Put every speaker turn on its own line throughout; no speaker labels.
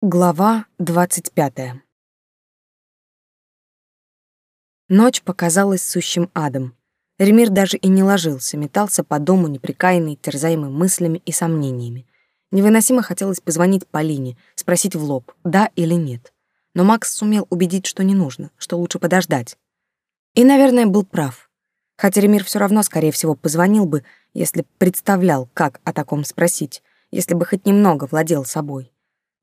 Глава 25 Ночь показалась сущим адом. Ремир даже и не ложился, метался по дому неприкаянный, терзаемый мыслями и сомнениями. Невыносимо хотелось позвонить Полине, спросить в лоб, да или нет. Но Макс сумел убедить, что не нужно, что лучше подождать. И, наверное, был прав. Хотя Ремир все равно, скорее всего, позвонил бы, если представлял, как о таком спросить, если бы хоть немного владел собой.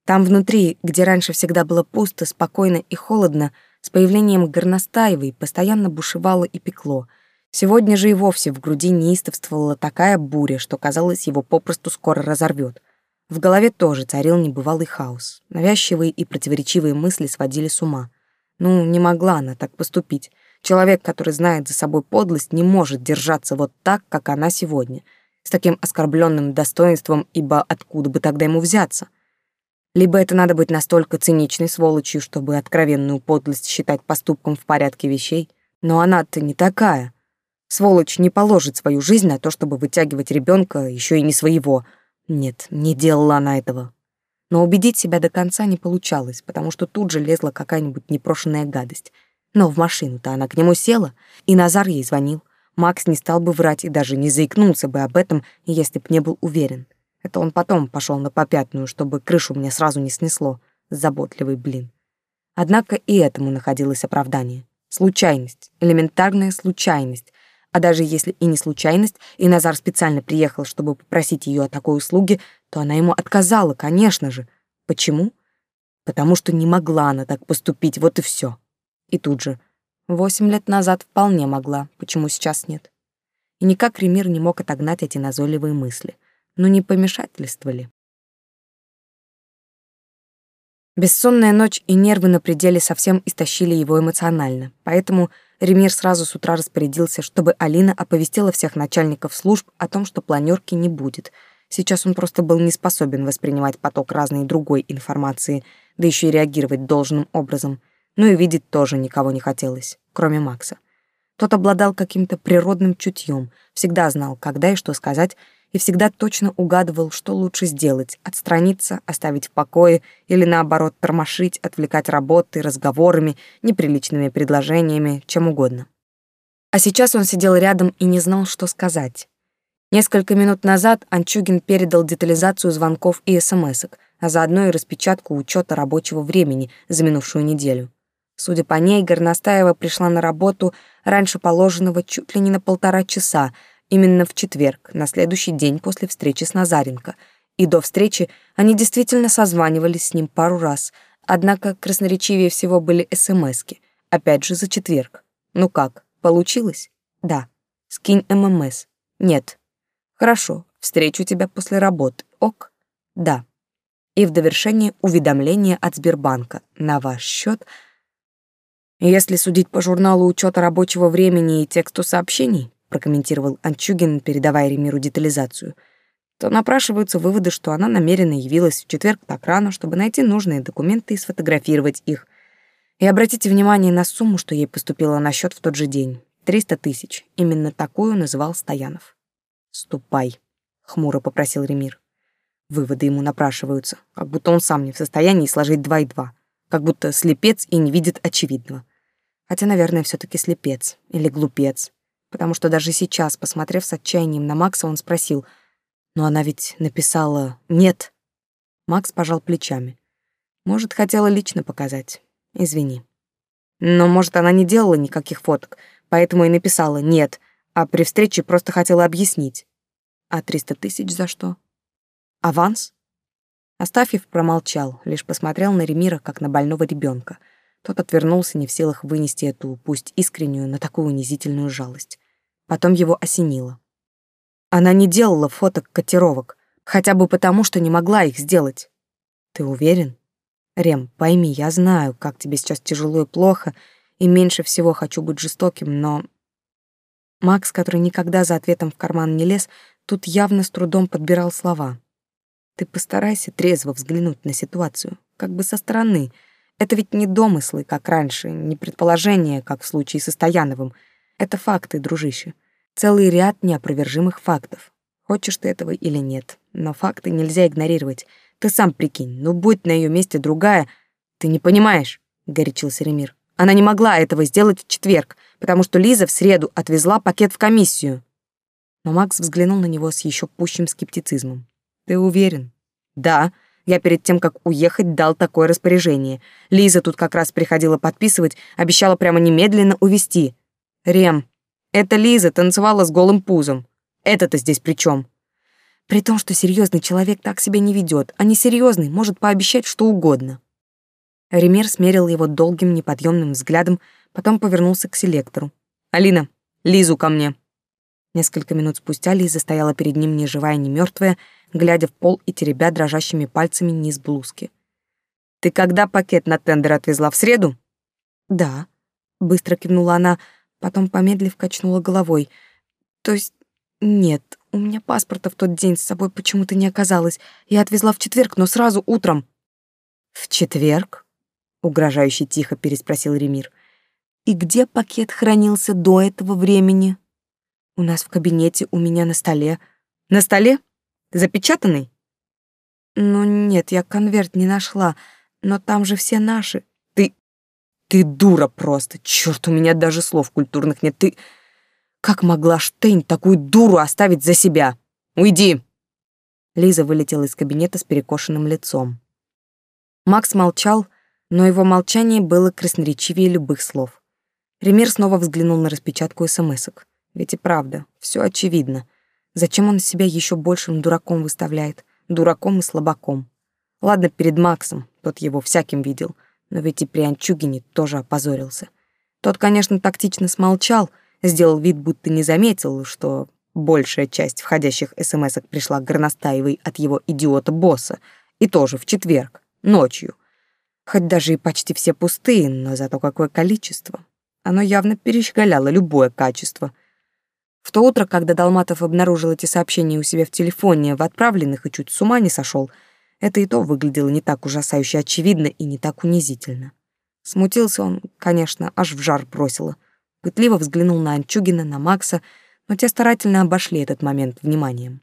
Там внутри, где раньше всегда было пусто, спокойно и холодно, с появлением горностаевой постоянно бушевало и пекло. Сегодня же и вовсе в груди неистовствовала такая буря, что, казалось, его попросту скоро разорвет. В голове тоже царил небывалый хаос. Навязчивые и противоречивые мысли сводили с ума. Ну, не могла она так поступить. Человек, который знает за собой подлость, не может держаться вот так, как она сегодня, с таким оскорбленным достоинством, ибо откуда бы тогда ему взяться? Либо это надо быть настолько циничной сволочью, чтобы откровенную подлость считать поступком в порядке вещей, но она-то не такая. Сволочь не положит свою жизнь на то, чтобы вытягивать ребенка, еще и не своего. Нет, не делала она этого. Но убедить себя до конца не получалось, потому что тут же лезла какая-нибудь непрошенная гадость. Но в машину-то она к нему села, и Назар ей звонил. Макс не стал бы врать и даже не заикнулся бы об этом, если б не был уверен. Это он потом пошел на попятную, чтобы крышу мне сразу не снесло. Заботливый блин. Однако и этому находилось оправдание. Случайность, элементарная случайность. А даже если и не случайность, и Назар специально приехал, чтобы попросить ее о такой услуге, то она ему отказала, конечно же. Почему? Потому что не могла она так поступить, вот и все. И тут же. Восемь лет назад вполне могла, почему сейчас нет? И никак Ремир не мог отогнать эти назойливые мысли но не помешательствовали. Бессонная ночь и нервы на пределе совсем истощили его эмоционально, поэтому Ремир сразу с утра распорядился, чтобы Алина оповестила всех начальников служб о том, что планерки не будет. Сейчас он просто был не способен воспринимать поток разной другой информации, да еще и реагировать должным образом. Ну и видеть тоже никого не хотелось, кроме Макса. Тот обладал каким-то природным чутьем, всегда знал, когда и что сказать, и всегда точно угадывал, что лучше сделать — отстраниться, оставить в покое или, наоборот, тормошить, отвлекать работой, разговорами, неприличными предложениями, чем угодно. А сейчас он сидел рядом и не знал, что сказать. Несколько минут назад Анчугин передал детализацию звонков и смс-ок, а заодно и распечатку учета рабочего времени за минувшую неделю. Судя по ней, Горностаева пришла на работу раньше положенного чуть ли не на полтора часа — именно в четверг, на следующий день после встречи с Назаренко. И до встречи они действительно созванивались с ним пару раз, однако красноречивее всего были СМСки. Опять же за четверг. Ну как, получилось? Да. Скинь ММС. Нет. Хорошо, встречу тебя после работы. Ок? Да. И в довершение уведомление от Сбербанка на ваш счет. Если судить по журналу учета рабочего времени и тексту сообщений, прокомментировал Анчугин, передавая Ремиру детализацию, то напрашиваются выводы, что она намеренно явилась в четверг так рано, чтобы найти нужные документы и сфотографировать их. И обратите внимание на сумму, что ей поступила на счет в тот же день. 300 тысяч. Именно такую называл Стоянов. «Ступай», — хмуро попросил Ремир. Выводы ему напрашиваются, как будто он сам не в состоянии сложить два и два, как будто слепец и не видит очевидного. Хотя, наверное, все таки слепец или глупец потому что даже сейчас, посмотрев с отчаянием на Макса, он спросил, «Но она ведь написала «нет». Макс пожал плечами. «Может, хотела лично показать. Извини». «Но, может, она не делала никаких фоток, поэтому и написала «нет», а при встрече просто хотела объяснить». «А 300 тысяч за что?» «Аванс?» Астафьев промолчал, лишь посмотрел на Ремира, как на больного ребенка. Тот отвернулся, не в силах вынести эту, пусть искреннюю, на такую унизительную жалость. Потом его осенило. Она не делала фоток котировок, хотя бы потому, что не могла их сделать. Ты уверен? Рем, пойми, я знаю, как тебе сейчас тяжело и плохо, и меньше всего хочу быть жестоким, но... Макс, который никогда за ответом в карман не лез, тут явно с трудом подбирал слова. Ты постарайся трезво взглянуть на ситуацию, как бы со стороны. Это ведь не домыслы, как раньше, не предположения, как в случае со Стояновым — это факты, дружище. Целый ряд неопровержимых фактов. Хочешь ты этого или нет, но факты нельзя игнорировать. Ты сам прикинь, ну будь на ее месте другая. Ты не понимаешь, — горячился Ремир. Она не могла этого сделать в четверг, потому что Лиза в среду отвезла пакет в комиссию. Но Макс взглянул на него с еще пущим скептицизмом. «Ты уверен?» «Да. Я перед тем, как уехать, дал такое распоряжение. Лиза тут как раз приходила подписывать, обещала прямо немедленно увезти. Рем, это Лиза танцевала с голым пузом. Это-то здесь при чем? При том, что серьезный человек так себя не ведет, а несерьезный может пообещать что угодно. Ремер смерил его долгим неподъемным взглядом, потом повернулся к селектору. «Алина, Лизу ко мне!» Несколько минут спустя Лиза стояла перед ним не живая, не мертвая, глядя в пол и теребя дрожащими пальцами низ блузки. «Ты когда пакет на тендер отвезла в среду?» «Да», — быстро кивнула она, — Потом, помедлив, качнула головой. «То есть... нет, у меня паспорта в тот день с собой почему-то не оказалось. Я отвезла в четверг, но сразу утром». «В четверг?» — угрожающе тихо переспросил Ремир. «И где пакет хранился до этого времени?» «У нас в кабинете, у меня на столе». «На столе? Запечатанный?» «Ну нет, я конверт не нашла, но там же все наши. Ты дура просто, черт, у меня даже слов культурных нет. Ты... Как могла Штейн такую дуру оставить за себя? Уйди!» Лиза вылетела из кабинета с перекошенным лицом. Макс молчал, но его молчание было красноречивее любых слов. Ремир снова взглянул на распечатку смс-ок. Ведь и правда, все очевидно. Зачем он себя еще большим дураком выставляет? Дураком и слабаком. Ладно, перед Максом, тот его всяким видел — но ведь и при Анчугине тоже опозорился. Тот, конечно, тактично смолчал, сделал вид, будто не заметил, что большая часть входящих смс пришла Горностаевой от его идиота-босса, и тоже в четверг, ночью. Хоть даже и почти все пустые, но зато какое количество. Оно явно перещеголяло любое качество. В то утро, когда Долматов обнаружил эти сообщения у себя в телефоне в отправленных и чуть с ума не сошел — это и то выглядело не так ужасающе очевидно и не так унизительно. Смутился он, конечно, аж в жар бросило. Пытливо взглянул на Анчугина, на Макса, но те старательно обошли этот момент вниманием.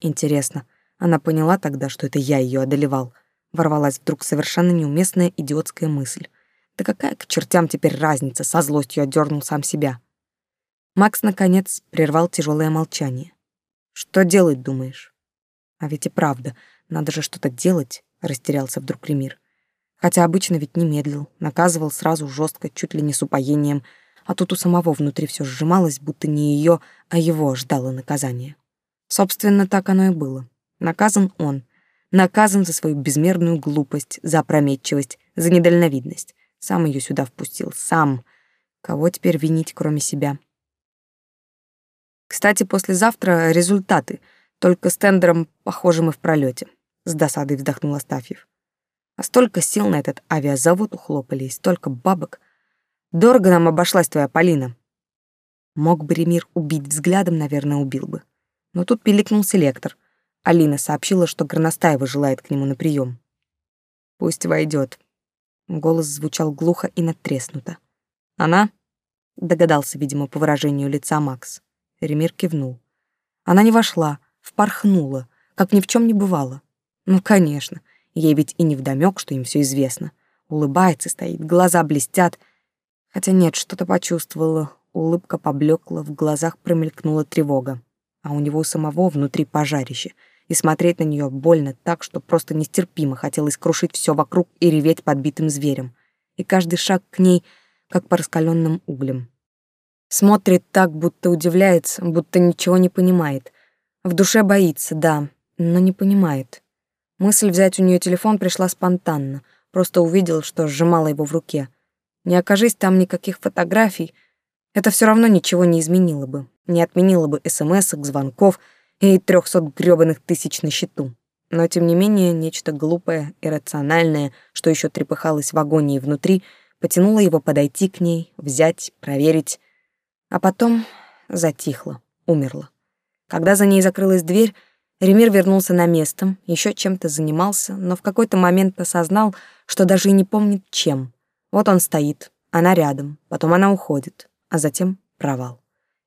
Интересно, она поняла тогда, что это я ее одолевал. Ворвалась вдруг совершенно неуместная идиотская мысль. Да какая к чертям теперь разница, со злостью отдернул сам себя. Макс, наконец, прервал тяжелое молчание. «Что делать, думаешь?» А ведь и правда, надо же что-то делать, растерялся вдруг Ремир, Хотя обычно ведь не медлил, наказывал сразу жестко, чуть ли не с упоением, а тут у самого внутри все сжималось, будто не ее, а его ждало наказание. Собственно, так оно и было. Наказан он. Наказан за свою безмерную глупость, за опрометчивость, за недальновидность. Сам ее сюда впустил, сам. Кого теперь винить, кроме себя? Кстати, послезавтра результаты — только с тендером, похоже, мы в пролете. С досадой вздохнул Астафьев. А столько сил на этот авиазавод ухлопали, и столько бабок. Дорого нам обошлась твоя Полина. Мог бы Ремир убить взглядом, наверное, убил бы. Но тут пиликнул селектор. Алина сообщила, что Горностаева желает к нему на прием. «Пусть войдет. Голос звучал глухо и надтреснуто. «Она?» — догадался, видимо, по выражению лица Макс. Ремир кивнул. Она не вошла, впорхнула, как ни в чем не бывало. Ну, конечно, ей ведь и невдомёк, что им все известно. Улыбается, стоит, глаза блестят. Хотя нет, что-то почувствовала. Улыбка поблекла, в глазах промелькнула тревога. А у него самого внутри пожарище. И смотреть на нее больно так, что просто нестерпимо хотелось крушить все вокруг и реветь подбитым зверем. И каждый шаг к ней, как по раскаленным углям. Смотрит так, будто удивляется, будто ничего не понимает. В душе боится, да, но не понимает. Мысль взять у нее телефон пришла спонтанно, просто увидел, что сжимала его в руке. Не окажись там никаких фотографий, это все равно ничего не изменило бы, не отменило бы смс-ок, звонков и трехсот грёбаных тысяч на счету. Но, тем не менее, нечто глупое, иррациональное, что еще трепыхалось в агонии внутри, потянуло его подойти к ней, взять, проверить, а потом затихло, умерло. Когда за ней закрылась дверь, Ремир вернулся на место, еще чем-то занимался, но в какой-то момент осознал, что даже и не помнит чем. Вот он стоит, она рядом, потом она уходит, а затем провал.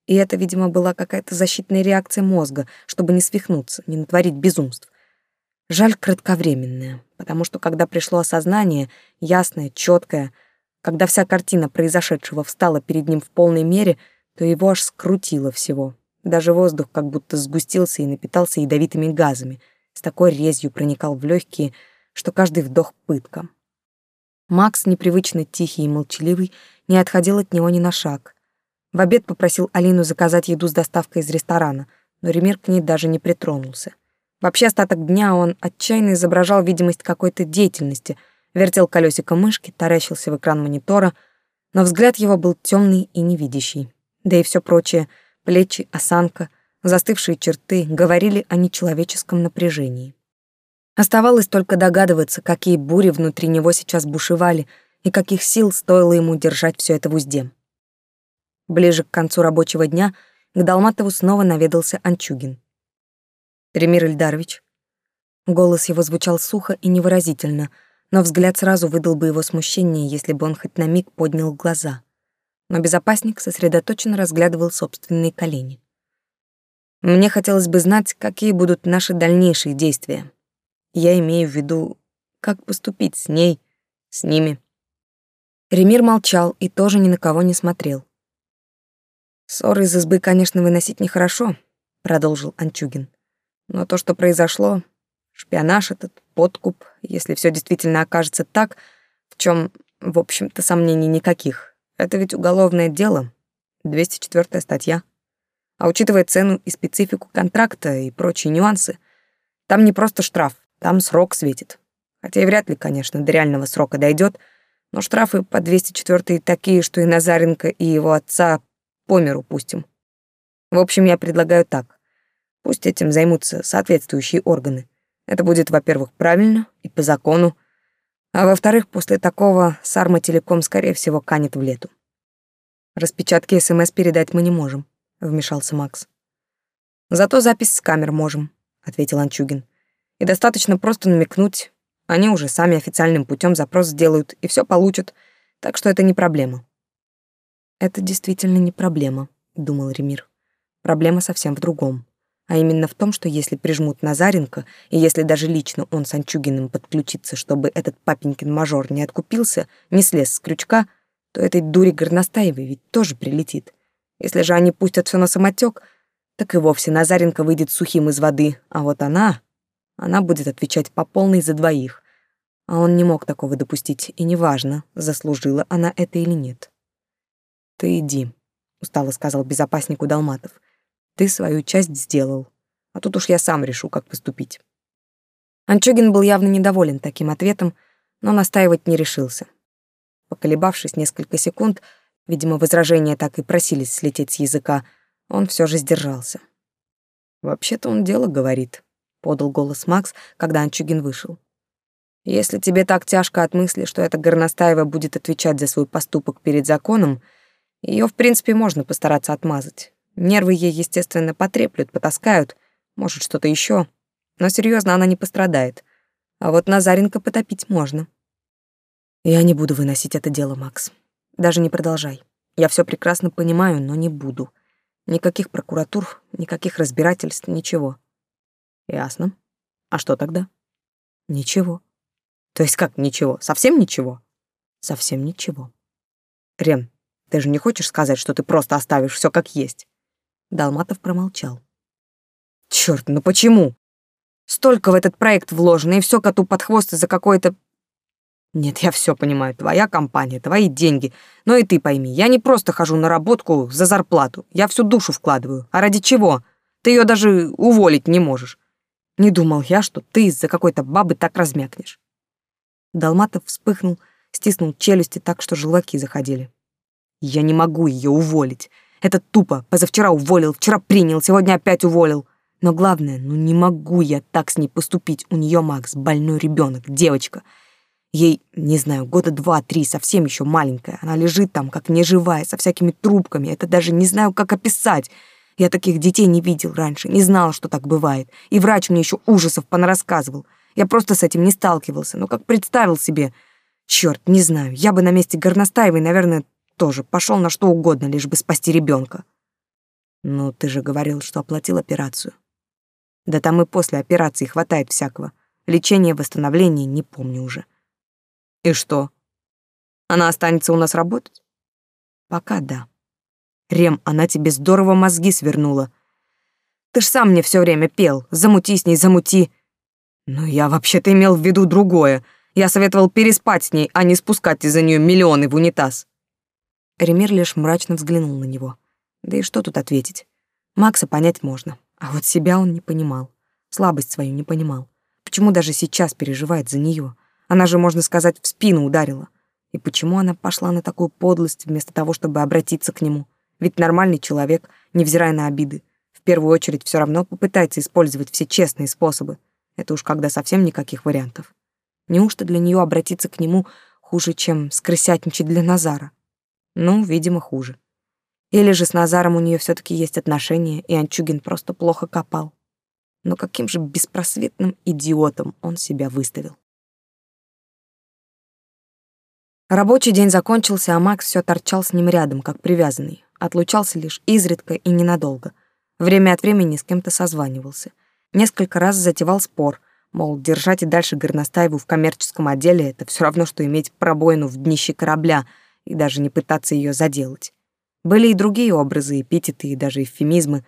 И это, видимо, была какая-то защитная реакция мозга, чтобы не свихнуться, не натворить безумств. Жаль, кратковременная, потому что когда пришло осознание, ясное, четкое, когда вся картина произошедшего встала перед ним в полной мере, то его аж скрутило всего, даже воздух как будто сгустился и напитался ядовитыми газами, с такой резью проникал в легкие, что каждый вдох пытка. Макс, непривычно тихий и молчаливый, не отходил от него ни на шаг. В обед попросил Алину заказать еду с доставкой из ресторана, но Ремир к ней даже не притронулся. Вообще остаток дня он отчаянно изображал видимость какой-то деятельности, вертел колесико мышки, таращился в экран монитора, но взгляд его был темный и невидящий. Да и все прочее — плечи, осанка, застывшие черты говорили о нечеловеческом напряжении. Оставалось только догадываться, какие бури внутри него сейчас бушевали и каких сил стоило ему держать все это в узде. Ближе к концу рабочего дня к Долматову снова наведался Анчугин. «Ремир Ильдарович». Голос его звучал сухо и невыразительно, но взгляд сразу выдал бы его смущение, если бы он хоть на миг поднял глаза — но безопасник сосредоточенно разглядывал собственные колени. Мне хотелось бы знать, какие будут наши дальнейшие действия. Я имею в виду, как поступить с ней, с ними. Ремир молчал и тоже ни на кого не смотрел. «Ссоры из избы, конечно, выносить нехорошо», — продолжил Анчугин. «Но то, что произошло, шпионаж этот, подкуп, если все действительно окажется так, в чем, в общем-то, сомнений никаких, это ведь уголовное дело. 204 статья. А учитывая цену и специфику контракта и прочие нюансы, там не просто штраф, там срок светит. Хотя и вряд ли, конечно, до реального срока дойдет, но штрафы по 204 такие, что и Назаренко, и его отца по миру пустим. В общем, я предлагаю так. Пусть этим займутся соответствующие органы. Это будет, во-первых, правильно и по закону, а во-вторых, после такого Сарма Телеком, скорее всего, канет в лету. Распечатки СМС передать мы не можем, вмешался Макс. Зато запись с камер можем, ответил Анчугин. И достаточно просто намекнуть, они уже сами официальным путем запрос сделают и все получат, так что это не проблема. Это действительно не проблема, думал Ремир. Проблема совсем в другом а именно в том, что если прижмут Назаренко, и если даже лично он с Анчугиным подключится, чтобы этот папенькин мажор не откупился, не слез с крючка, то этой дуре Горностаевой ведь тоже прилетит. Если же они пустят все на самотек, так и вовсе Назаренко выйдет сухим из воды, а вот она... Она будет отвечать по полной за двоих. А он не мог такого допустить, и неважно, заслужила она это или нет. «Ты иди», — устало сказал безопаснику Долматов. — ты свою часть сделал. А тут уж я сам решу, как поступить». Анчугин был явно недоволен таким ответом, но настаивать не решился. Поколебавшись несколько секунд, видимо, возражения так и просились слететь с языка, он все же сдержался. «Вообще-то он дело говорит», — подал голос Макс, когда Анчугин вышел. «Если тебе так тяжко от мысли, что эта Горностаева будет отвечать за свой поступок перед законом, ее, в принципе, можно постараться отмазать. Нервы ей, естественно, потреплют, потаскают, может, что-то еще. Но серьезно она не пострадает. А вот Назаренко потопить можно. Я не буду выносить это дело, Макс. Даже не продолжай. Я все прекрасно понимаю, но не буду. Никаких прокуратур, никаких разбирательств, ничего. Ясно. А что тогда? Ничего. То есть как ничего? Совсем ничего? Совсем ничего. Рен, ты же не хочешь сказать, что ты просто оставишь все как есть? Долматов промолчал. «Черт, ну почему? Столько в этот проект вложено, и все коту под хвост из-за какой-то... Нет, я все понимаю, твоя компания, твои деньги. Но и ты пойми, я не просто хожу на работку за зарплату, я всю душу вкладываю. А ради чего? Ты ее даже уволить не можешь. Не думал я, что ты из-за какой-то бабы так размякнешь». Долматов вспыхнул, стиснул челюсти так, что желаки заходили. «Я не могу ее уволить. Это тупо. Позавчера уволил, вчера принял, сегодня опять уволил. Но главное, ну не могу я так с ней поступить. У нее Макс больной ребенок, девочка. Ей, не знаю, года два-три, совсем еще маленькая. Она лежит там, как неживая, со всякими трубками. Это даже не знаю, как описать. Я таких детей не видел раньше, не знал, что так бывает. И врач мне еще ужасов понарассказывал. Я просто с этим не сталкивался, но как представил себе. Черт, не знаю, я бы на месте Горностаевой, наверное, тоже пошел на что угодно, лишь бы спасти ребенка. Ну, ты же говорил, что оплатил операцию. Да там и после операции хватает всякого. Лечение, восстановление, не помню уже. И что? Она останется у нас работать? Пока да. Рем, она тебе здорово мозги свернула. Ты ж сам мне все время пел. Замути с ней, замути. Но я вообще-то имел в виду другое. Я советовал переспать с ней, а не спускать из-за нее миллионы в унитаз. Ремер лишь мрачно взглянул на него. Да и что тут ответить? Макса понять можно, а вот себя он не понимал. Слабость свою не понимал. Почему даже сейчас переживает за нее? Она же, можно сказать, в спину ударила. И почему она пошла на такую подлость вместо того, чтобы обратиться к нему? Ведь нормальный человек, невзирая на обиды, в первую очередь все равно попытается использовать все честные способы. Это уж когда совсем никаких вариантов. Неужто для нее обратиться к нему хуже, чем скрысятничать для Назара? Ну, видимо, хуже. Или же с Назаром у нее все таки есть отношения, и Анчугин просто плохо копал. Но каким же беспросветным идиотом он себя выставил. Рабочий день закончился, а Макс все торчал с ним рядом, как привязанный. Отлучался лишь изредка и ненадолго. Время от времени с кем-то созванивался. Несколько раз затевал спор, мол, держать и дальше Горностаеву в коммерческом отделе — это все равно, что иметь пробоину в днище корабля — и даже не пытаться ее заделать. Были и другие образы, эпитеты и даже эвфемизмы.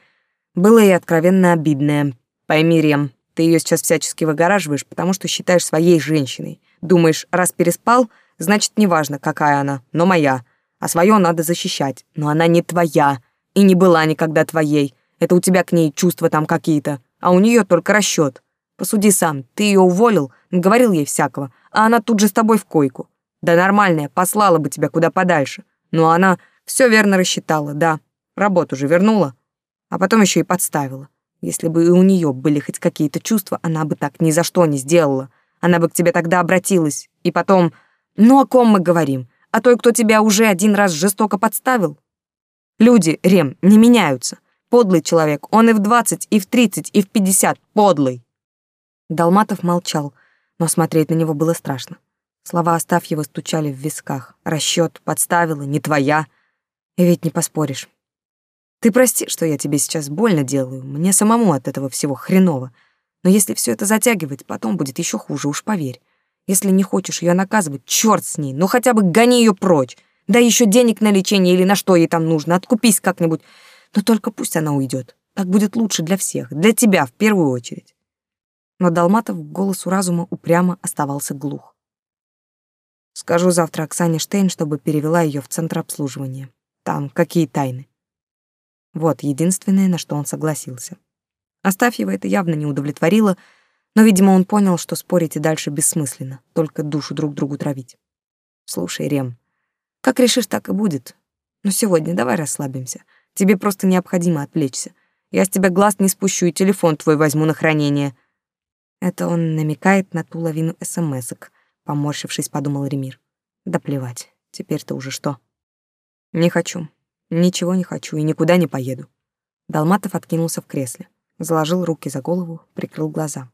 Было и откровенно обидное. Пойми, Рем, ты ее сейчас всячески выгораживаешь, потому что считаешь своей женщиной. Думаешь, раз переспал, значит, неважно, какая она, но моя. А свое надо защищать. Но она не твоя и не была никогда твоей. Это у тебя к ней чувства там какие-то, а у нее только расчет. Посуди сам, ты ее уволил, говорил ей всякого, а она тут же с тобой в койку. Да нормальная, послала бы тебя куда подальше. Но она все верно рассчитала, да. Работу же вернула. А потом еще и подставила. Если бы и у нее были хоть какие-то чувства, она бы так ни за что не сделала. Она бы к тебе тогда обратилась. И потом... Ну о ком мы говорим? О той, кто тебя уже один раз жестоко подставил? Люди, Рем, не меняются. Подлый человек. Он и в 20, и в 30, и в 50. Подлый. Долматов молчал, но смотреть на него было страшно. Слова Астафьева стучали в висках. Расчет подставила, не твоя. И ведь не поспоришь. Ты прости, что я тебе сейчас больно делаю. Мне самому от этого всего хреново. Но если все это затягивать, потом будет еще хуже, уж поверь. Если не хочешь ее наказывать, черт с ней, ну хотя бы гони ее прочь. Да еще денег на лечение или на что ей там нужно, откупись как-нибудь. Но только пусть она уйдет. Так будет лучше для всех, для тебя в первую очередь. Но Долматов к голосу разума упрямо оставался глух. Скажу завтра Оксане Штейн, чтобы перевела ее в центр обслуживания. Там какие тайны. Вот единственное, на что он согласился. Астафьева это явно не удовлетворило, но, видимо, он понял, что спорить и дальше бессмысленно, только душу друг другу травить. Слушай, Рем, как решишь, так и будет. Но сегодня давай расслабимся. Тебе просто необходимо отвлечься. Я с тебя глаз не спущу и телефон твой возьму на хранение. Это он намекает на ту лавину смс-ок — Поморщившись, подумал Ремир. Да плевать, теперь-то уже что. Не хочу. Ничего не хочу и никуда не поеду. Долматов откинулся в кресле, заложил руки за голову, прикрыл глаза.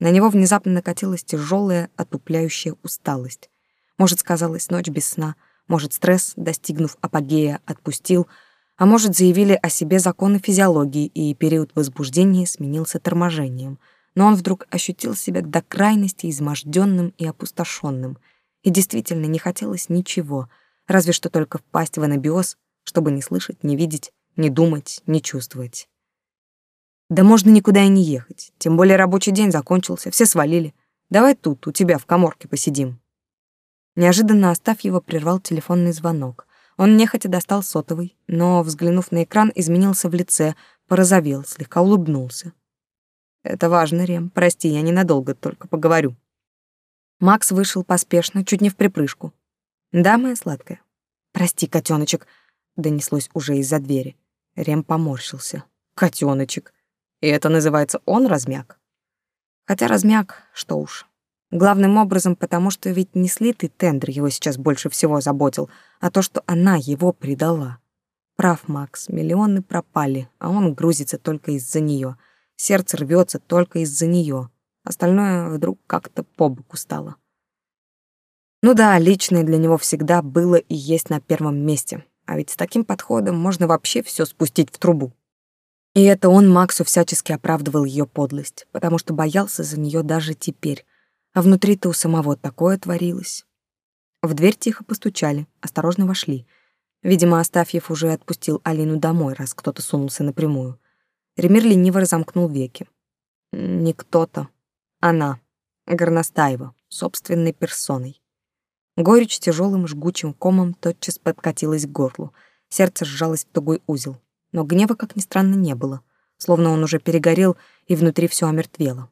На него внезапно накатилась тяжелая, отупляющая усталость. Может, сказалась ночь без сна, может, стресс, достигнув апогея, отпустил, а может, заявили о себе законы физиологии, и период возбуждения сменился торможением — но он вдруг ощутил себя до крайности изможденным и опустошенным, и действительно не хотелось ничего, разве что только впасть в анабиоз, чтобы не слышать, не видеть, не думать, не чувствовать. «Да можно никуда и не ехать, тем более рабочий день закончился, все свалили. Давай тут, у тебя в коморке посидим». Неожиданно остав его прервал телефонный звонок. Он нехотя достал сотовый, но, взглянув на экран, изменился в лице, порозовел, слегка улыбнулся. Это важно, Рем. Прости, я ненадолго только поговорю. Макс вышел поспешно, чуть не в припрыжку. «Да, моя сладкая?» «Прости, котеночек», — донеслось уже из-за двери. Рем поморщился. «Котеночек! И это называется он размяк?» Хотя размяк, что уж. Главным образом, потому что ведь не слитый тендер его сейчас больше всего заботил, а то, что она его предала. Прав Макс, миллионы пропали, а он грузится только из-за нее. Сердце рвется только из-за нее. Остальное вдруг как-то по боку стало. Ну да, личное для него всегда было и есть на первом месте. А ведь с таким подходом можно вообще все спустить в трубу. И это он Максу всячески оправдывал ее подлость, потому что боялся за нее даже теперь. А внутри-то у самого такое творилось. В дверь тихо постучали, осторожно вошли. Видимо, Астафьев уже отпустил Алину домой, раз кто-то сунулся напрямую. Ремир лениво разомкнул веки. Не кто-то. Она. Горностаева. Собственной персоной. Горечь тяжелым жгучим комом тотчас подкатилась к горлу. Сердце сжалось в тугой узел. Но гнева, как ни странно, не было. Словно он уже перегорел, и внутри все омертвело.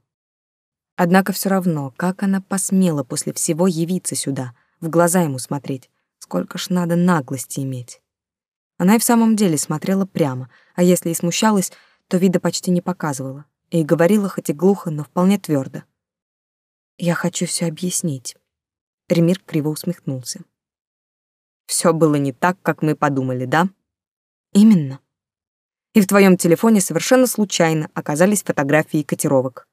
Однако все равно, как она посмела после всего явиться сюда, в глаза ему смотреть. Сколько ж надо наглости иметь. Она и в самом деле смотрела прямо, а если и смущалась, что вида почти не показывала, и говорила хоть и глухо, но вполне твердо. «Я хочу все объяснить». Ремир криво усмехнулся. «Все было не так, как мы подумали, да?» «Именно». «И в твоем телефоне совершенно случайно оказались фотографии котировок».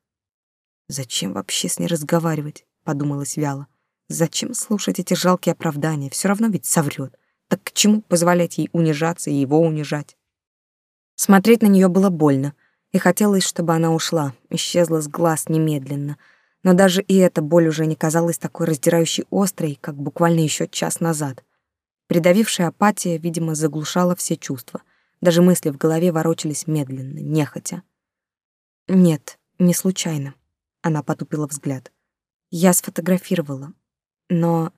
«Зачем вообще с ней разговаривать?» — подумалась вяло. «Зачем слушать эти жалкие оправдания? Все равно ведь соврет. Так к чему позволять ей унижаться и его унижать?» Смотреть на нее было больно, и хотелось, чтобы она ушла, исчезла с глаз немедленно. Но даже и эта боль уже не казалась такой раздирающей острой, как буквально еще час назад. Придавившая апатия, видимо, заглушала все чувства. Даже мысли в голове ворочались медленно, нехотя. «Нет, не случайно», — она потупила взгляд. «Я сфотографировала, но...»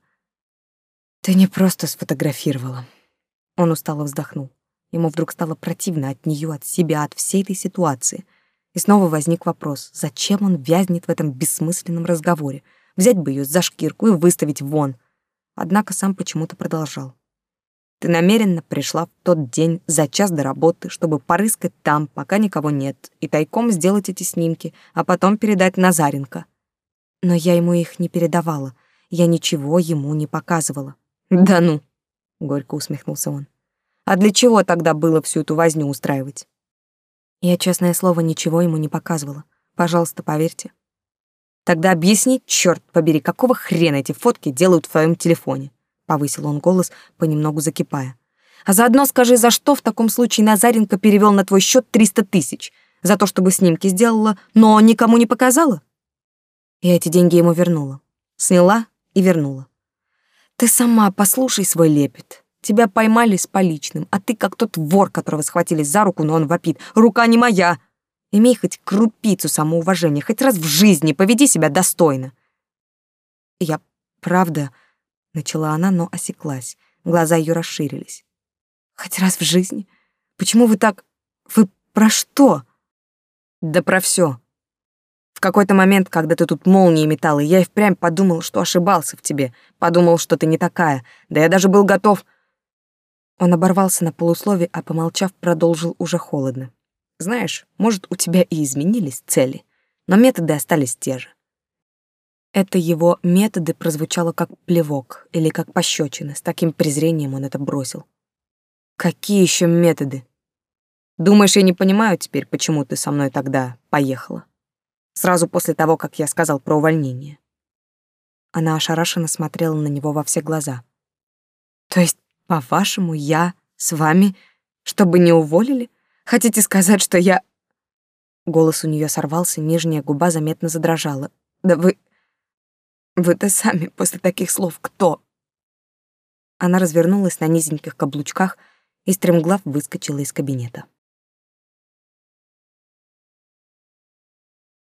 «Ты не просто сфотографировала», — он устало вздохнул. Ему вдруг стало противно от нее, от себя, от всей этой ситуации. И снова возник вопрос, зачем он вязнет в этом бессмысленном разговоре? Взять бы ее за шкирку и выставить вон. Однако сам почему-то продолжал. Ты намеренно пришла в тот день за час до работы, чтобы порыскать там, пока никого нет, и тайком сделать эти снимки, а потом передать Назаренко. Но я ему их не передавала. Я ничего ему не показывала. Да ну, горько усмехнулся он. А для чего тогда было всю эту возню устраивать? Я, честное слово, ничего ему не показывала. Пожалуйста, поверьте. Тогда объясни, черт побери, какого хрена эти фотки делают в твоем телефоне? Повысил он голос, понемногу закипая. А заодно скажи, за что в таком случае Назаренко перевел на твой счет 300 тысяч? За то, чтобы снимки сделала, но никому не показала? Я эти деньги ему вернула. Сняла и вернула. Ты сама послушай свой лепет. Тебя поймали с поличным, а ты как тот вор, которого схватили за руку, но он вопит. Рука не моя! Имей хоть крупицу самоуважения, хоть раз в жизни поведи себя достойно. Я правда... Начала она, но осеклась. Глаза ее расширились. Хоть раз в жизни? Почему вы так... Вы про что? Да про все. В какой-то момент, когда ты тут молнии метала, я и впрямь подумал, что ошибался в тебе, подумал, что ты не такая. Да я даже был готов... Он оборвался на полуслове, а помолчав, продолжил уже холодно. «Знаешь, может, у тебя и изменились цели, но методы остались те же». Это его методы прозвучало как плевок или как пощечина, с таким презрением он это бросил. «Какие еще методы?» «Думаешь, я не понимаю теперь, почему ты со мной тогда поехала?» Сразу после того, как я сказал про увольнение. Она ошарашенно смотрела на него во все глаза. «То есть по-вашему, я с вами, чтобы не уволили? Хотите сказать, что я...» Голос у нее сорвался, нижняя губа заметно задрожала. «Да вы... Вы-то сами после таких слов кто?» Она развернулась на низеньких каблучках и стремглав выскочила из кабинета.